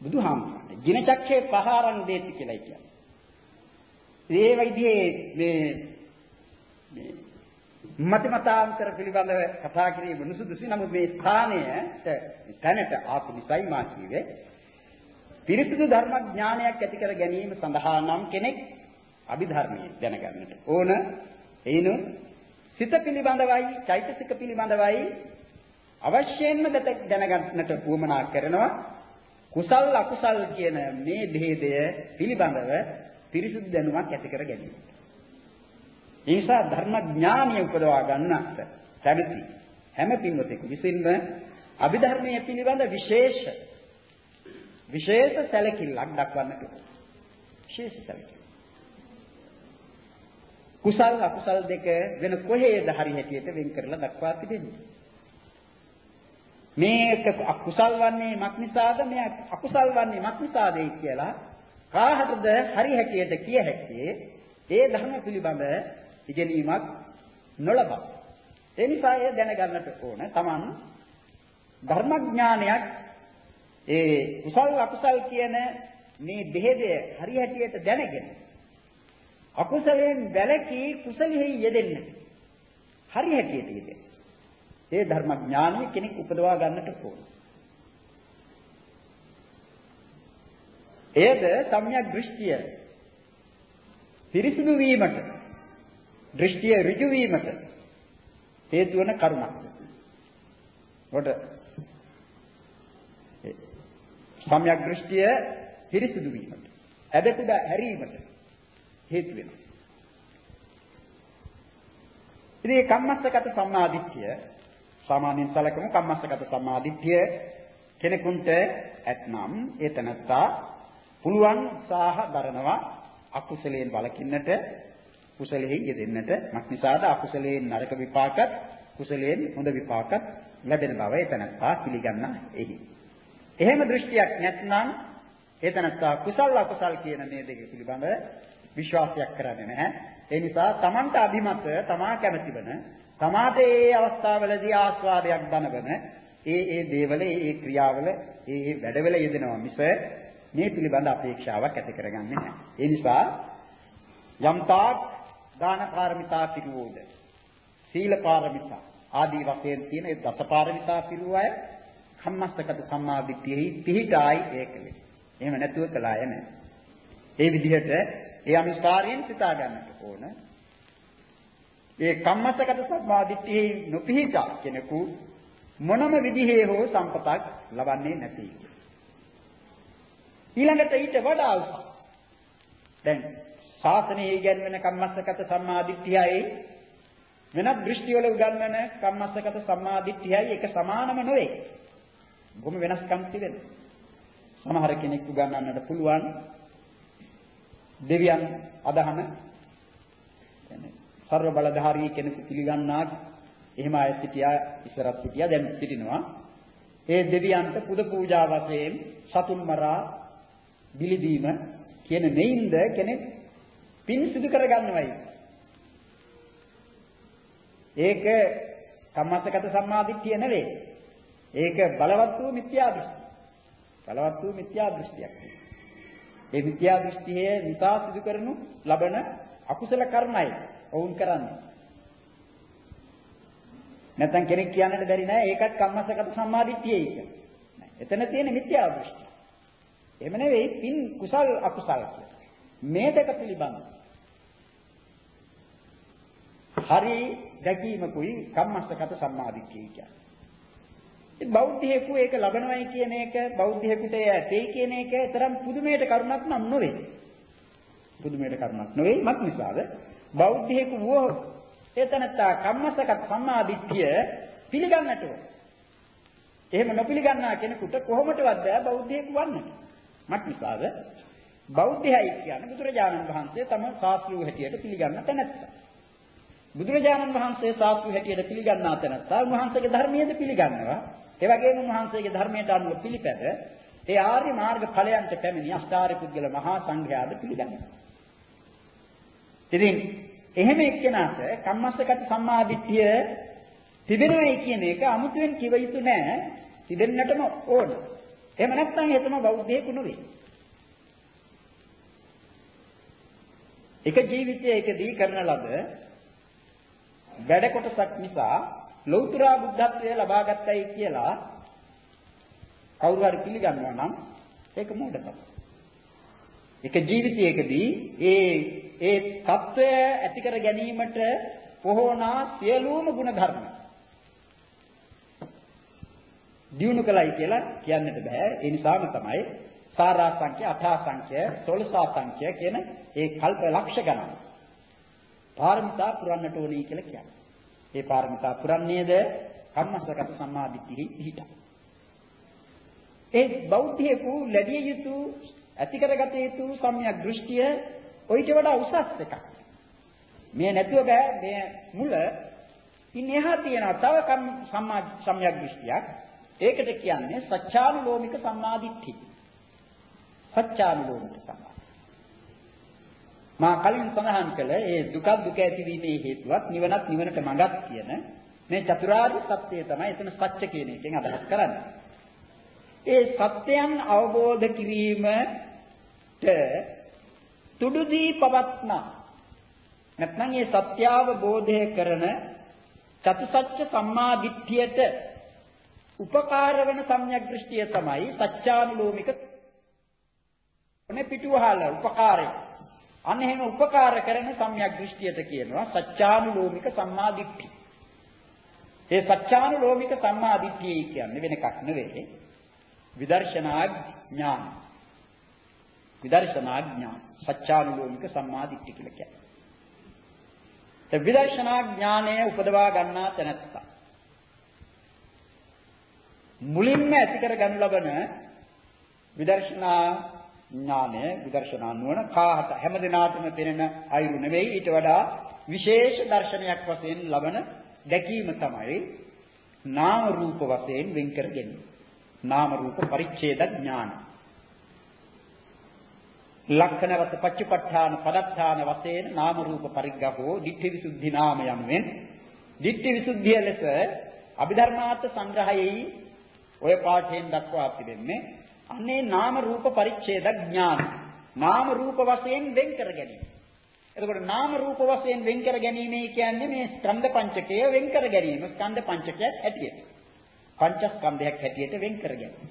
බුදුහාමුදුරුවෝ. ජිනචක්ෂේ පහරන් දෙති කියලා කියන්නේ. ඒ විදිහේ මේ මේ මතමතාන්තර පිළිබඳව කතා කිරීම නුසුදුසු නමුත් මේ ස්ථානයට තැනට ආපු නිසයි මා කියවේ පිරිසිදු ධර්ම ඥානයක් ඇති කර ගැනීම සඳහා නම් කෙනෙක් අභිධර්මයේ දැනගන්නට ඕන එයිනු සිත පිළිබඳවයි චෛතසික පිළිබඳවයි අවශ්‍යයෙන්ම දැනගන්නට උවමනා කරනවා කුසල් අකුසල් කියන මේ ભેදය පිළිබඳව පිරිසුදු දැනුමක් ඇති කර ගැනීම. ඒ නිසා ධර්ම ඥානිය උපදවා ගන්නත් කැමැති හැම පින්වතෙකු විසින්ම අභිධර්මයේ පිළිබඳ විශේෂ විශේෂ සැලකිල්ලක් දක්වන්නට විශේෂ සැලකිල්ල. කුසල් අකුසල් දෙක වෙන කොහේද හරි හැටියට වෙන් කරලා දක්වා තිබෙන්නේ. මේක අකුසල් වන්නේ මක් නිසාද මේ අකුසල් වන්නේ මක් නිසාදයි කියලා කාහටද හරි හැටියට කිය හැක්කේ ඒ ධර්ම පිළිබඳ ඉගෙනීමක් නොලබ. ඒ නිසා එය දැනගන්නට ඕන. Taman ධර්මඥානයක් ඒ කුසල් අකුසල් කියන මේ බෙහෙදය හරි හැටියට දැනගෙන අකුසලයෙන් වැළකී කුසලෙහි යෙදෙන්න. හරි හැටියට යෙදෙන්න. ඒ ධර්මඥානිය කෙනෙක් උපදවා ගන්නට ඕන. එයද සම්‍යක් දෘෂ්ටිය පිරිසිදු වීමට දෘෂ්ටිය ඍජු වීමට හේතු වන කරුණක්. කොට සම්‍යක් දෘෂ්ටිය පිරිසිදු වීමට ඇදකුඩ හැරීමට හේතු වෙනවා. ඉතින් කම්මස්සගත සම්මාදිට්ඨිය සාමාන්‍යයෙන් සැලකමු කම්මස්සගත සම්මාදිට්ඨිය කෙනෙකුට ඇතනම් ඒ තනත්තා පුළුවන් උත්සාහ දරනවා අකුසලයෙන් වළකින්නට කුසලෙහි යෙදෙන්නට මක්නිසාද අකුසලයෙන් නරක විපාකත් කුසලයෙන් හොඳ විපාකත් ලැබෙන බව එතනත්තා පිළිගන්නා එහි. එහෙම දෘෂ්ටියක් නැත්නම් එතනත්තා කුසල අකුසල් කියන මේ දෙක පිළිබඳ විශ්වාසයක් කරන්නේ නැහැ. ඒ නිසා Tamanta අභිමත තමා කැමති වෙන තමාට ඒ අවස්ථාවලදී ආස්වාදයක් දනවන ඒ ඒ දේවල ඒ ක්‍රියාවල ඒ ඒ වැඩවල යෙදෙනවා මිස මේ පිළිබඳ අපේක්ෂාවක් ඇති කරගන්නේ නැහැ. ඒ නිසා යම්තාක් දාන පාරමිතා පිරුවෝද සීල පාරමිතා ආදී වශයෙන් තියෙන ඒ දස පාරමිතා පිරුව අය කම්මස්සගත සම්මාදිට්ඨියෙහි පිහිටායි ඒකලේ. එහෙම නැතුව කළාය නැහැ. ඒ විදිහට ඒ අනුස්කාරයෙන් සිතා ගන්නට ඕන. ඒ කම්මසගත සබ්බාදිට්ඨියේ නොපිහිටා කෙනෙකු මොනම විදිහේ හෝ සම්පතක් ලබන්නේ නැති. ඊළඟට ඊට වඩා උසස්. දැන් ශාසනයේ ඉගැන්වෙන කම්මස්සගත සම්මාදිට්ඨියයි වෙනත් දෘෂ්ටිවල උගන්වන කම්මස්සගත සම්මාදිට්ඨියයි එක සමානම නොවේ. බොහොම වෙනස්කම් තිබෙනවා. සමහර කෙනෙක් උගන්වන්නට පුළුවන් දෙවියන් අදහන සර්ව බලධාරී කෙනෙකු පිළිගන්නා එහෙම අය සිටියා ඉස්සරත් සිටියා දැන් සිටිනවා ඒ දෙවියන්ට පුද පූජා වශයෙන් සතුන් මරා බිලිදීම කියන නෙයින්ද කෙනෙක් පින් සිදු කරගන්නවයි. ඒක සම්මාසගත සම්මාදිට්ඨිය නෙවෙයි. ඒක බලවත් වූ මිත්‍යා දෘෂ්ටි. බලවත් වූ මිත්‍යා දෘෂ්ටියක්. ඒ මිත්‍යා දෘෂ්ටියේ නිසා සිදු කරනු ලබන අකුසල කර්මයි ඔවුන් කරන්නේ. නැත්නම් කෙනෙක් කියන්නට බැරි නෑ ඒකත් කම්මසගත සම්මාදිට්ඨියයි කියලා. එතන තියෙන මිත්‍යා දෘෂ්ටි. එහෙම නෙවෙයි පින් කුසල් අකුසල් මේ දෙක පිළිබඳ හරි දැකීමකුයි කම්මස්සගත සම්මාදිට්ඨිය කියන්නේ. ඒ බෞද්ධයෙකු ඒක ලබනවයි කියන එක බෞද්ධයෙකුට ඇතේ කියන එක තරම් පුදුමයට කරුණක් නම් නොවේ. පුදුමයට කරුණක් නොවේ මත් නිසාද බෞද්ධයෙකු වූ එතනත්තා කම්මස්සගත සම්මාදිට්ඨිය පිළිගන්නට ඕන. එහෙම නොපිළිගන්නා කෙනෙකුට කොහොමදවත් බෑ බෞද්ධයෙකු වන්නට. මත් නිසාද බෞද්ධයයි කියන්නේ බුදුරජාණන් වහන්සේ තම ශාස්ත්‍රීය හැටියට පිළිගන්න තැනැත්තා. බුදුරජාණන් වහන්සේ ශාස්ත්‍රීය හැටියට පිළිගන්නා තැනැත්තා උන්වහන්සේගේ ධර්මයේද පිළිගන්නවා. ඒ වගේම උන්වහන්සේගේ ධර්මයට අනුව පිළිපැද ඒ ආර්ය මාර්ග ඵලයන්ට පැමිණි අෂ්ටාරි පුද්ගල මහා සංඝයාද පිළිගන්නවා. ඉතින් එහෙම එක්කෙනාට කම්මස්සගත සම්මාදිට්ඨිය තිබෙනවයි කියන එක අමුතුවෙන් කිව යුතු නෑ. තිබෙන්නටම ඕන. එහෙම නැත්නම් එතම බෞද්ධයෙකු නෙවෙයි. එක ජීවිතයකදී කරන ලද වැඩ කොටසක් නිසා ලෞතර බුද්ධත්වයේ ලබා ගත්තයි කියලා කවුරු හරි පිළිගන්නවා නම් ඒක මෝඩකම. එක ජීවිතයකදී ඒ ඒ తত্ত্বය ඇති කර ගැනීමට පොහොනා සියලුම ගුණ ධර්ම දියුණු කළයි කියලා කියන්නට බෑ. ඒ නිසාම තමයි සාරා සංඛ්‍ය, අථා සංඛ්‍ය, සොලසා සංඛ්‍ය කියන ඒ කල්ප ලක්ෂ ගණන. පාරමිතා පුරන්නට ඕනේ කියලා කියන්නේ. ඒ පාරමිතා පුරන්නේද කම්මස්සගත සම්මාදිට්ඨිය පිහිටා. ඒ බෞද්ධයෙකු ලැබිය යුතු ඇති කරගත යුතු සම්‍යක් දෘෂ්ටිය ඔయిత වඩා උසස් එකක්. මේ නැතුව බෑ මේ මුල ඉන් එහා තියෙන තව සම්මා සම්‍යක් දෘෂ්ටියක් ඒකට කියන්නේ සත්‍යානුලෝමික සම්මාදිට්ඨිය. සත්‍යානුලෝමික සම්මා. මා කලින් සඳහන් කළ ඒ දුක දුක ඇතිවීමේ හේතුවත් නිවනත් නිවනට මඟක් කියන මේ චතුරාර්ය සත්‍යය තමයි එතන සත්‍ය කියන එකෙන් අදහස් කරන්නේ. ඒ සත්‍යයන් අවබෝධ කිරීමට තුඩුදී පවත්නා නැත්නම් මේ සත්‍යාවබෝධය කරන චතුසත්‍ය සම්මා දිට්ඨියට උපකාර වෙන සම්‍යක් දෘෂ්ටිය තමයි සත්‍යානුලෝමික ඔනේ පිටුවහල උපකාරය. අන්න එහෙම උපකාර කරන සම්‍යක් දෘෂ්ටියට කියනවා සත්‍යානුලෝමික සම්මා දිට්ඨිය. ඒ සත්‍යානුලෝමික සම්මා දිට්ඨිය කියන්නේ වෙන එකක් නෙවෙයි. විදර්ශනා ඥාන. විදර්ශනා ඥාන. සත්‍යානුලෝමික සම්මා දිට්ඨිය කියලා කියන්නේ. ඒ විදර්ශනා ඥානය උපදවා ගන්නා තැනත්තා. මුලින්ම ඇති කර ගනු ලබන විදර්ශනා ඥානය විදර්ශනා නුවණ කාහත හැම දිනාටම පෙනෙන අයුරු නෙවෙයි ඊට වඩා විශේෂ දර්ශනයක් වශයෙන් ලබන දැකීම තමයි නාම රූප වශයෙන් වෙන් කර ගැනීම. නාම රූප පරිච්ඡේද ඥාන. ලක්ෂණ රස පච්චපට්ඨාන පදත්තාන වශයෙන් නාම රූප පරිග්ගහෝ ditthi visuddhi නාම යනුවෙන් ditthi visuddhiය ලෙස අභිධර්මාර්ථ සංග්‍රහයේ ඔය පාඨයෙන් දක්වා තිබෙන්නේ අනේ නාම රූප පරිච්ඡේද ඥාන. නාම රූප වශයෙන් වෙන් කර ගැනීම. එතකොට නාම රූප වශයෙන් වෙන් කර ගැනීම කියන්නේ මේ ස්කන්ධ පංචකය වෙන් කර ගැනීම. ස්කන්ධ පංචකයක් හැටියට. පංචස්කන්ධයක් හැටියට වෙන් කර ගැනීම.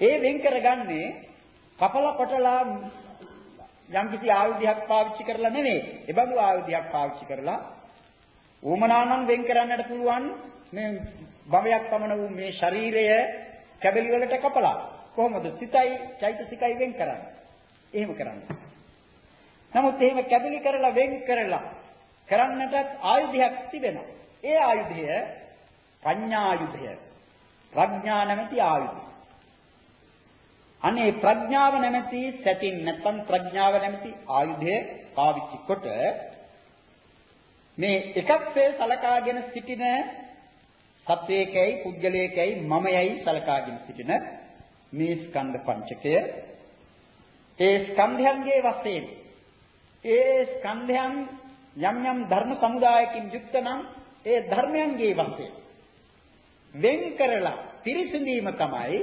ඒ වෙන් කරගන්නේ කපල කොටලා යම්කිසි ආයුධයක් පාවිච්චි කරලා නෙවෙයි. ඒ බඳු ආයුධයක් පාවිච්චි කරලා ඌමනානම් වෙන් කරන්නට පුළුවන් මේ බඹයක් පමණ වූ මේ ශරීරය කැබලි වලට කපලා කොහොමද සිතයි චෛතසිකයි වෙන් කරන්නේ? එහෙම කරන්නේ. නමුත් එහෙම කැබලි කරලා වෙන් කරලා කරන්නටත් ආයුධයක් තිබෙනවා. ඒ ආයුධය පඤ්ඤායුධය. ප්‍රඥා නැමැති ආයුධය. අනේ ප්‍රඥාව නැමැති සැටින් නැත්නම් ප්‍රඥාව නැමැති ආයුධය පාවිච්චි කොට මේ එකක්සේ සලකාගෙන සිටින සත්වයකයි පුද්ගලයකයි මමයයි සලකාගෙන සිටින මේ ස්කන්ධ පංචකය. ඒ ස්කන්ධයන්ගේ වශයෙන් ඒ ස්කන්ධයන් යම් යම් ධර්ම සමුදායකින් යුක්ත නම් ඒ ධර්මයන්ගේ වශයෙන් වෙන් කරලා පිරිසිඳීම තමයි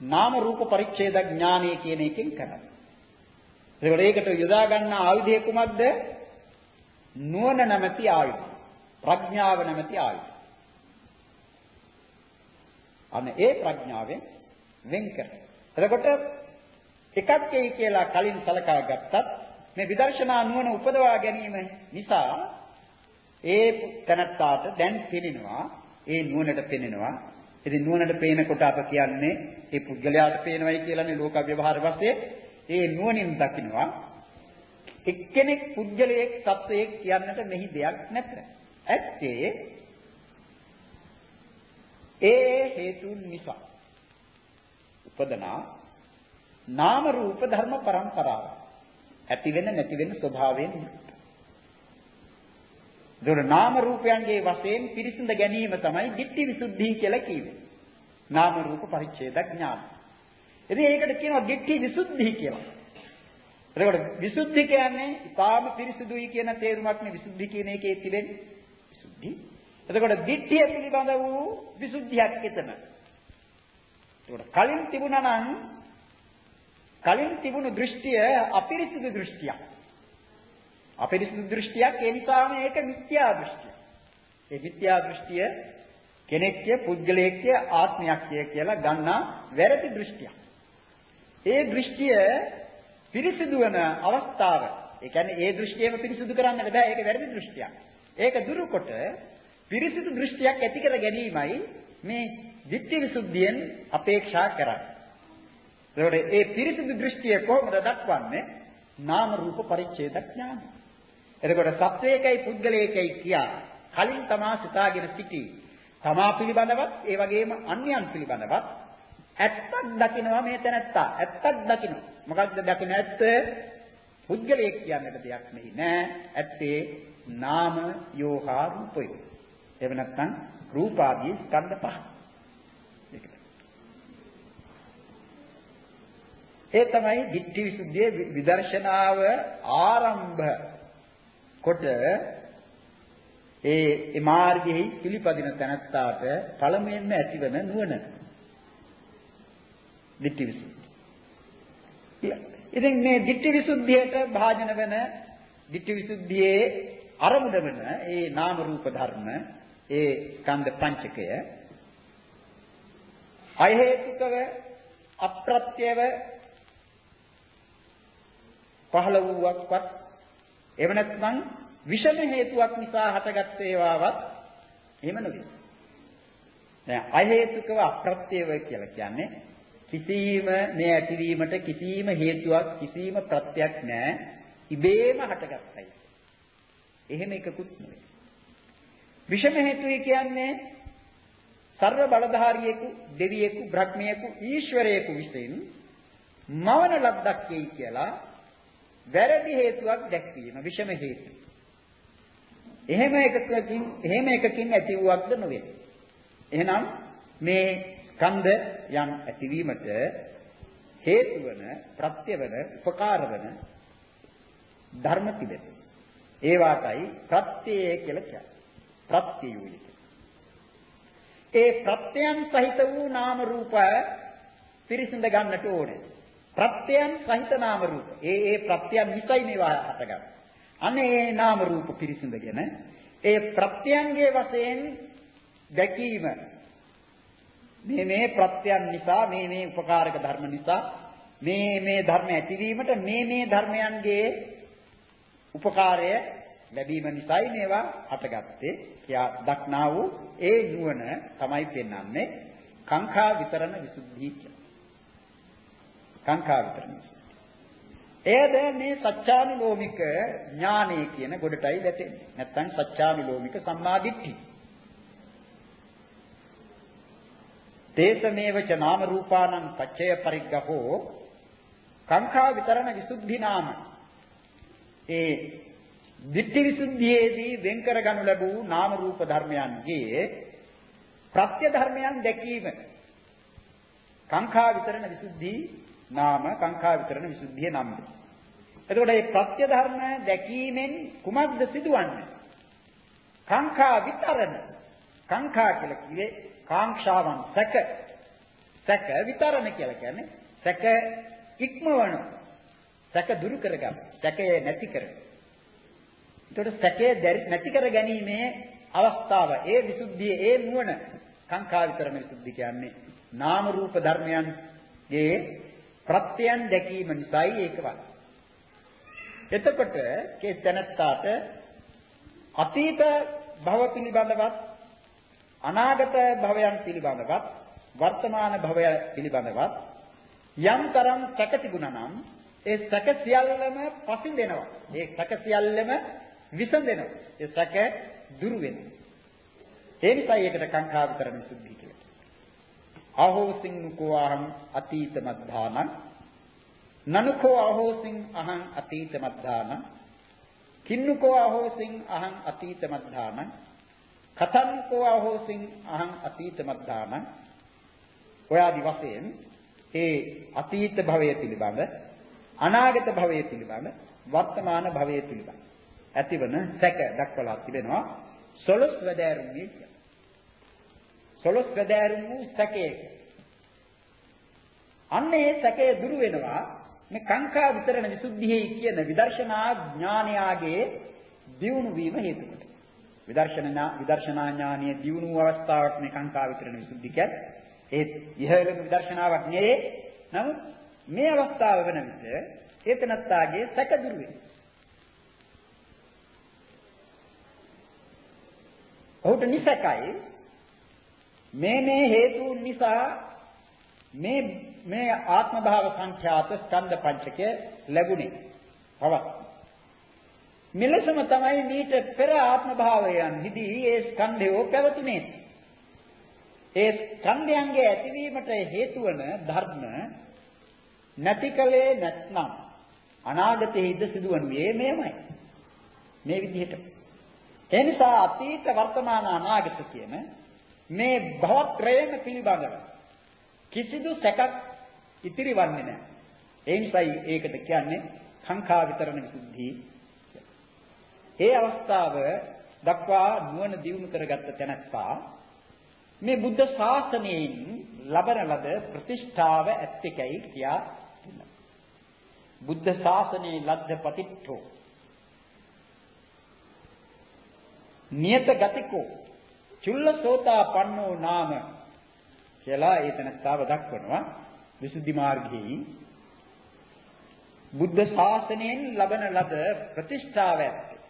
නාම රූප පරිච්ඡේද ඥානය කියන එකෙන් කරන්නේ. ඒකට ඒකට යොදා ගන්න ආයුධය කුමක්ද? නුවණ නැමැති ආයුධ. ප්‍රඥාව නැමැති ආයුධ. අන්න ඒ ප්‍රඥාවෙන් වෙන් කරනවා. එතකොට එකක් එයි කියලා කලින් සලකා ගත්තත් මේ විදර්ශනා නුවණ උපදවා ගැනීම නිසා ඒ තනත්තාට දැන් පෙනෙනවා ඒ නුවණට පෙනෙනවා ඉතින් නුවණට පේනකොට අප කියන්නේ ඒ පුද්ගලයාට පේනවයි කියලානේ ලෝක ව්‍යවහාර වශයෙන් ඒ නුවණින් දකින්නවා එක්කෙනෙක් පුද්ගලයෙක් සත්වයෙක් කියන්නට මෙහි දෙයක් නැත. ඇත්තේ ඒ හේතුන් නිසා. උපදනා නාම රූප ධර්ම પરම්පරාව ඇති වෙන නැති වෙන ස්වභාවයෙන් දොර නාම රූපයන්ගේ වශයෙන් පිරිසිඳ ගැනීම තමයි ditthi visuddhi කියලා කියන්නේ. නාම රූප පරිච්ඡේද ඥාන. ඉතින් ඒකට කියනවා ditthi visuddhi කියලා. එතකොට විසුද්ධි කියන්නේ ඊටාම පිරිසිදුයි කියන තේරුමක් නේ විසුද්ධි කියන එකේ තිබෙන්නේ. විසුද්ධි එතකොට දිට්ඨිය පිළිබඳ වූ විසුද්ධියක් එතන. එතකොට කලින් තිබුණා නම් කලින් තිබුණු දෘෂ්ටිය අපිරිසිදු දෘෂ්ටියක්. අපිරිසිදු දෘෂ්ටියක් ඒ නිසාම ඒක මිත්‍යා දෘෂ්ටිය. ඒ මිත්‍යා දෘෂ්ටිය කෙනෙක්ගේ පුද්ගලයෙක්ගේ ආත්මයක්ය කියලා ගන්නා වැරදි දෘෂ්ටියක්. ඒ දෘෂ්ටිය පිරිසිදු වෙන අවස්ථාව ඒ කියන්නේ ඒ දෘෂ්ටියම පිරිසිදු කරන්නට බෑ ඒක වැරදි දෘෂ්ටියක්. ඒක දුරුකොට පිරිසිදු දෘෂ්ටියක් ඇති කර ගැනීමයි මේ ditthi visuddhiyen අපේක්ෂා කරන්නේ. ඒකට ඒ පිරිසිදු දෘෂ්ටිය කොහොමද දක්වන්නේ? නාම රූප පරිච්ඡේද ඥානය. එතකොට සත්වයකයි පුද්ගලයකයි කියා කලින් තමා සිතාගෙන සිටි තමා පිළිබඳවත් ඒ වගේම අන්‍යයන් පිළිබඳවත් ඇත්තක් දකිනවා මේ තැනැත්තා. ඇත්තක් දකිනවා. මොකක්ද දකින ඇත්ත? පුද්ගලයෙක් කියන්නට දෙයක් නෙයි නෑ. ඇත්තේ නාම යෝහා රූපයෝ. එහෙම නැත්නම් රූපාදී ස්කන්ධ පහ. ඒකට. ඒ තමයි ditthi visuddhiye විදර්ශනාව ආරම්භ. කොට ඒ මාර්ගෙහි පිළිපදින තැනත්තාට පළමුවෙන්ම ඇතිවන නුවණ. ditthi visuddhi. ඉතින් මේ ditthi visuddhiyට භාජන වෙන ditthi visuddhiයේ අරමුණ වෙන ඒ නාම රූප ධර්ම ඒ ස්කන්ධ පංචකය අහේතුකව අප්‍රත්‍යව පහළ වූවක්වත් එව නැත්නම් විෂම හේතුවක් නිසා හටගත් ඒවාවත් එහෙම නෙවෙයි. දැන් අහේතුකව අප්‍රත්‍යව කියලා කියන්නේ කිසිම මේ ඇතිවීමට කිසිම හේතුවක් කිසිම ප්‍රත්‍යක් නැහැ. ඉබේම හටගත්තයි. එහෙම එකකුත් නෙවෙයි. විෂම හේතුයි කියන්නේ සර්ව බලධාරියෙකු, දෙවියෙකු, බ්‍රහ්මියෙකු, ඊශ්වරයෙකු විසින් මවන ලද්දක් යයි කියලා වැරදි හේතුවක් දැක්වීම විෂම හේතු. එහෙම එකකින් එහෙම එකකින් ඇති වූවක්ද නොවේ. එහෙනම් මේ ස්කන්ධ යම් ඇතිවීමට හේතු වන, ප්‍රත්‍ය වන, උපකාර වන ධර්ම තිබෙන. ඒ වාටයි ප්‍රත්‍යය කියලා කියන්නේ. ප්‍රත්‍යයුයි. ඒ ප්‍රත්‍යයන් සහිත වූ නාම රූප පිරිසිඳ ගන්නට ඕනේ. ප්‍රත්‍යයන් සහිත නාම රූප. ඒ ඒ ප්‍රත්‍යයන් නිසයි මේවා හටගන්නේ. අනේ ඒ නාම රූප පිරිසිඳගෙන ඒ ප්‍රත්‍යයන්ගේ වශයෙන් දැකීම මේ මේ ප්‍රත්‍යයන් නිසා මේ මේ උපකාරක ධර්ම නිසා මේ මේ ධර්ම ඇතිවීමට මේ මේ ධර්මයන්ගේ උපකාරය ලැබීම නිසායි මේවා හටගත්තේ කියා දක්නා වූ ඒ නුවණ තමයි පෙන්වන්නේ කාංකා විතරණ විසුද්ධි කියලා. කාංකා විතරණ එයද මේ සත්‍යානුලෝමික ඥානය කියන ගොඩටයි වැටෙන්නේ. නැත්තම් සත්‍යානුලෝමික සම්මාදිට්ඨි. තේසමේවච නාම රූපානං පච්චය පරිග්ගහෝ කාංකා විතරණ විසුද්ධි නාම ඒ ditthi visuddhiයේදී වෙන් කරගනු ලැබූ නාම රූප ධර්මයන්ගේ ප්‍රත්‍ය ධර්මයන් දැකීම කාංකා විතරණ විසුද්ධි නාම කාංකා විතරණ විසුද්ධිය නම්. එතකොට මේ ප්‍රත්‍ය ධර්ම දැකීමෙන් කුමක්ද සිදුවන්නේ? කාංකා විතරණ. කාංකා කියලා කියේ කාංක්ෂාවන් සැක. සැක විතරණ කියලා කියන්නේ සැක ඉක්මවන. සැක දුරු කරගන්න. සැකය නැති කරගන්න. එතකොට සැකය නැති කර ගැනීමේ අවස්ථාව ඒ විසුද්ධිය ඒ නුවණ කාංකා විතරණ විසුද්ධි කියන්නේ නාම රූප ධර්මයන්ගේ ප්‍රත්‍යයන් දැකීම නිසායි ඒක වන්නේ. එතකොට කේ තනත්තාට අතීත භව පිළිබඳවත් අනාගත භවයන් පිළිබඳවත් වර්තමාන භවය පිළිබඳවත් යම්තරම් සැක තිබුණා නම් ඒ සැක සියල්ලම පසින්දෙනවා. ඒ සැක සියල්ලම විසඳෙනවා. ඒ සැක දුරු වෙනවා. ඒ නිසා ඒකට කාංකා විතරණ සුද්ධි කියලා. අහෝසින් නුකෝ අහං අතීත මද්ධානං නනුකෝ අහෝසින් අහං අතීත මද්ධානං කින්නුකෝ අහෝසින් අහං අතීත මද්ධානං කතන්කෝ අහෝසින් අහං අතීත මද්ධානං ඔයාදි වශයෙන් ඒ අතීත භවය පිළිබඳ අනාගත භවය පිළිබඳ වර්තමාන භවය පිළිබඳ ඇතිවන සැක දක්වලා තිබෙනවා. සොළොස් වැදෑරුම්ගේ කියලා. සොළොස් වැදෑරුම් වූ සැකයක. අන්න ඒ සැකය දුරු වෙනවා මේ කාංකා විතරණ විසුද්ධියේ කියන විදර්ශනා ඥානයාගේ දියුණු වීම හේතු කොට. විදර්ශනා විදර්ශනා ඥානීය දියුණු අවස්ථාවක් මේ කාංකා විතරණ විසුද්ධි කියන්නේ. ඒ ඉහළම විදර්ශනාවක් නෙවේ. නමුත් මේ අවස්ථාව වෙන විට ඒතනත්තාගේ සැක දුරු වෙනවා. ඔහුට නිසකයි මේ මේ හේතුන් නිසා මේ මේ ආත්ම භාව සංඛ්‍යාත ස්කන්ධ පංචකය ලැබුණේ. පවත්. මෙලෙසම තමයි මීට පෙර ආත්ම භාවයන් හිදී ඒ ස්කන්ධය පැවතුනේ. ඒ ස්කන්ධයන්ගේ ඇතිවීමට හේතු වන ධර්ම නැතිකලේ නැත්නම් අනාගතයේ ඉද සිදුවන්නේ මේමයි. මේ විදිහට ඒ නිසා අතීත වර්තමාන අනාගත කියන මේ භවත්‍රයම පිළිබඳව කිසිදු සැකක් ඉතිරි වන්නේ නැහැ. ඒ නිසායි ඒකට කියන්නේ සංඛා විතරණ විසුද්ධි. ඒ අවස්ථාව දක්වා නුවණ දියුණු කරගත්ත තැනැත්තා මේ බුද්ධ ශාසනයෙන් ලබන ලද ප්‍රතිෂ්ඨාව ඇත්තකයි කියා බුද්ධ ශාසනයේ ලද්ද පතිට්ඨෝ නියත ගතිකෝ චුල්ලසෝතා පන්නෝ නාම කියලා ඒ තනත්තාව දක්වනවා. විසුද්ධි මාර්ගයේ බුද්ධ ශාසනයෙන් ලබන ලද ප්‍රතිෂ්ඨාව ඇත්තේ.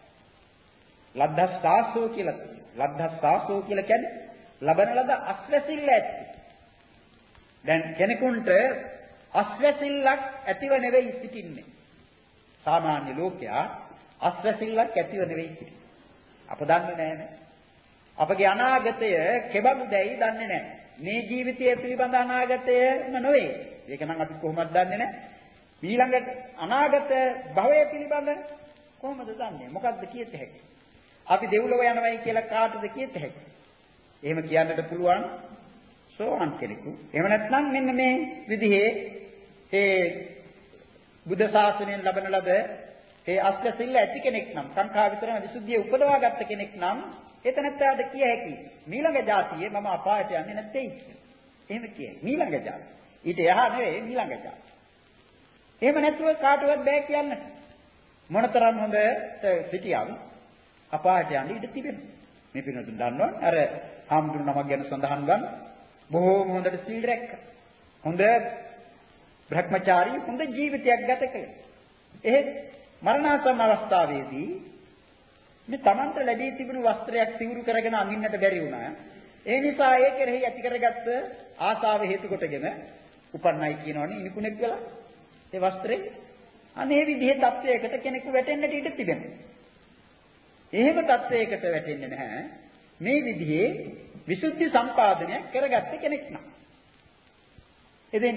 ලද්ධස්සාසෝ කියලා ලද්ධස්සාසෝ කියලා කියන්නේ ලබන ලද අස්වැසිල්ල ඇත්තේ. දැන් කෙනෙකුට අස්වැසිල්ලක් ඇතිව නෙවෙයි සිටින්නේ. සාමාන්‍ය ලෝකයා අස්වැසිල්ලක් ඇතිව නෙවෙයි සිටින්නේ. අප දන්නේ නැහැ අපගේ අනාගතය කෙබඳුදැයි දන්නේ නැහැ. මේ ජීවිතය පිළිබඳ අනාගතයම නොවේ. ඒක නම් අපි කොහොමද දන්නේ නැහැ. ඊළඟ අනාගත භවය පිළිබඳ කොහොමද දන්නේ? මොකද්ද කියත හැකි? අපි දෙව්ලොව යනවයි කියලා කාටද කියත හැකි? එහෙම කියන්නට පුළුවන් සෝවාන් කෙනෙකු. එහෙම නැත්නම් මෙන්න මේ විදිහේ ඒ බුද්ධ ශාසනයෙන් ලබන ලද ඒ අෂ්ට සිල් ඇති කෙනෙක් නම් සංඛා විතරම විසුද්ධිය උපදවා ගත්ත කෙනෙක් නම් එතනත්තාට කිය හැකි මීළඟ જાතියේ මම අපායට යන්නේ නැත්තේ එහෙම කියේ මීළඟ જાතිය. ඊට එහා නෙවෙයි මීළඟ જાතිය. එහෙම නැතුව කාටවත් බෑ කියන්න. මොනතරම් හොඳ සිටියම් අපායට යන්න ඉඩ තිබෙනවා. මේ පිනතුන් දන්නවා අර හාමුදුරුවෝ නමක් ගැන සඳහන් ගන්න බොහෝම හොඳට සීල් රැක්ක. හොඳ භ්‍රමචාරී හොඳ ජීවිතයක් ගත කළා. එහෙත් මරණාසන්න අවස්ථාවේදී මේ Tamanට ලැබී තිබුණු වස්ත්‍රයක් සිවුරු කරගෙන අඳින්නට බැරි වුණා. ඒ නිසා ඒ කෙරෙහි ඇති කරගත්ත ආසාව හේතු කොටගෙන උපන්නයි කියනවනේ ඉනිකුණෙක් වෙලා ඒ වස්ත්‍රේ අනේ විදිහේ තත්වයකට කෙනෙකු වැටෙන්නට ඉඩ තිබෙනවා. එහෙම තත්වයකට වැටෙන්නේ නැහැ. මේ විදිහේ විසුද්ධි සම්පාදනය කරගත්ත කෙනෙක් නම්. ඉතින්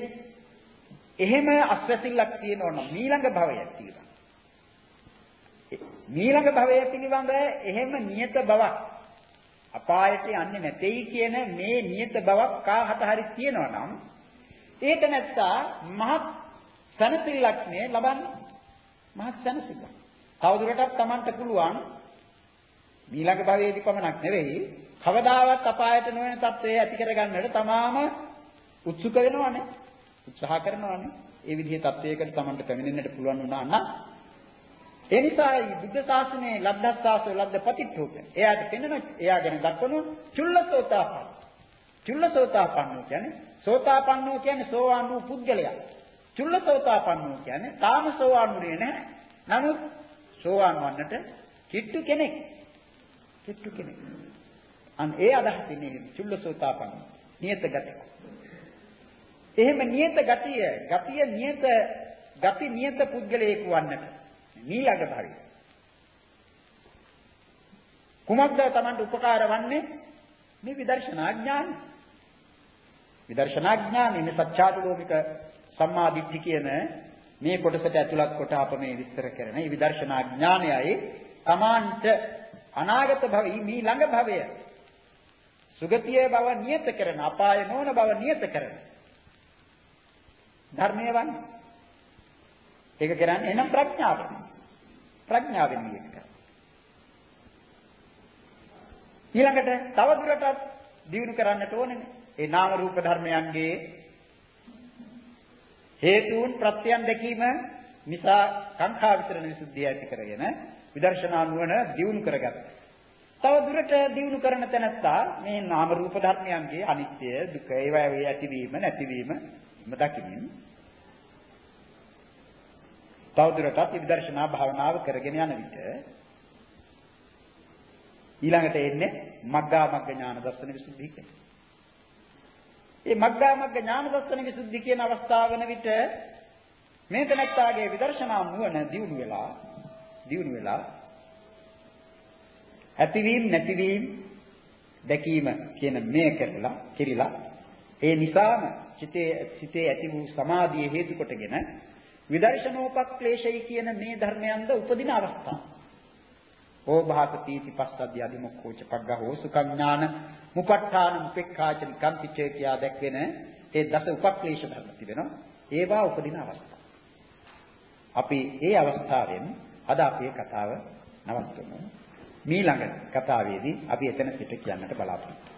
එහෙම අස්වැසිල්ලක් තියෙනවනම් ඊළඟ භවයක් තියෙනවා. මීළඟ භවය පිළිබඳ එහෙම නියත බවක්. අපායට යන්නේ නැtei කියන මේ නියත බවක් කාහට හරි තියෙනවා නම් ඒක නැත්තා මහත් සනසිල්ලක් නේ ලබන්නේ. මහත් සනසිල්ලක්. තවදුරටත් Tamanට පුළුවන් මීළඟ භවයේදී පමණක් නෙවෙයි කවදාවත් අපායට නොවන තත්ත්වයේ ඇති කරගන්නට තමාම උත්සුක වෙනවනේ. උත්සාහ කරනවනේ. ඒ විදිහේ තත්ත්වයකට Tamanට පැමිණෙන්නට පුළුවන් වුණා නම් ඒ නිසා බුද්ධ ශාසනයේ ලබ්ධස්සාසෝ ලබ්ධ පතිත්ථෝක. එයාට පෙනෙන එයා ගැන දක්වන චුල්ලසෝතාපන්න. චුල්ලසෝතාපන්නෝ කියන්නේ සෝතාපන්නෝ කියන්නේ සෝවාන් වූ පුද්ගලයා. චුල්ලසෝතාපන්නෝ කියන්නේ තාම සෝවාන් වුණේ නැහැ. නමුත් සෝවාන් වන්නට කිට්ටු කෙනෙක්. කිට්ටු කෙනෙක්. අන් ඒ අදහසින් මේ චුල්ලසෝතාපන්න. නියත ගතිය. එහෙම නියත ගතිය, ගතිය නියත ගති නියත පුද්ගලයෙකු වන්නට ඊළඟ භවය. කුමක්ද Tamanට උපකාර වන්නේ? මේ විදර්ශනා ඥානය. විදර්ශනා ඥානය මේ සත්‍යාතුලෝමික සම්මාදිට්ඨි කියන මේ කොටසට ඇතුළත් කොට අප මේ විස්තර කරන මේ විදර්ශනා ඥානයයි Tamanට අනාගත භවී මේ ළඟ භවය සුගතිය බව නියත කරන අපාය නොවන බව නියත කරන ධර්මය වන්නේ ඒක කරන්නේ එනම් ප්‍රඥාවෙන් ප්‍රඥාවෙන් මේක කරනවා. ඊළඟට තව දුරටත් දියුණු කරන්නට ඕනේ. ඒ නාම රූප ධර්මයන්ගේ හේතුන් ප්‍රත්‍යයන් දැකීම නිසා සංඛා විතරණ විසුද්ධිය ඇති කරගෙන විදර්ශනා නුවණ දියුණු කරගත්තා. තව දුරට දියුණු කරන තැනත්තා මේ නාම රූප ධර්මයන්ගේ අනිත්‍ය දුක ඒවා වේ ඇතිවීම නැතිවීම දකිමින් තවදුරටත් විදර්ශනා භාවනාව කරගෙන යන විට ඊළඟට එන්නේ මග්ගා මග්ග ඥාන දර්ශන විසුද්ධිය කියන්නේ. මේ මග්ගා මග්ග ඥාන දර්ශන විසුද්ධිය කියන අවස්ථාව වෙන විට මේ තනත්තාගේ විදර්ශනා නුවණ දියුණු වෙලා දියුණු වෙලා ඇතිවීම නැතිවීම දැකීම කියන මේ කරලා කිරිලා ඒ නිසාම සිතේ සිතේ ඇති වූ සමාධිය හේතු කොටගෙන විදර්ශනෝපක්ලේශයි කියන මේ ධර්මයන්ද උපදින අවස්ථාව. ඕභාස පීති පස්සද්ධි අදිමුක්ඛෝච පග්ගහෝ සුඛඥාන මුපට්ඨාන උපේක්ඛාච නිකම්පිච්ච කියා දැක්වෙන ඒ දස උපක්ලේශ ධර්ම තිබෙනවා. ඒවා උපදින අවස්ථාව. අපි ඒ අවස්ථාවෙන් අද අපේ කතාව නවත්වමු. මීළඟ කතාවේදී අපි එතන සිට කියන්නට බලාපොරොත්තු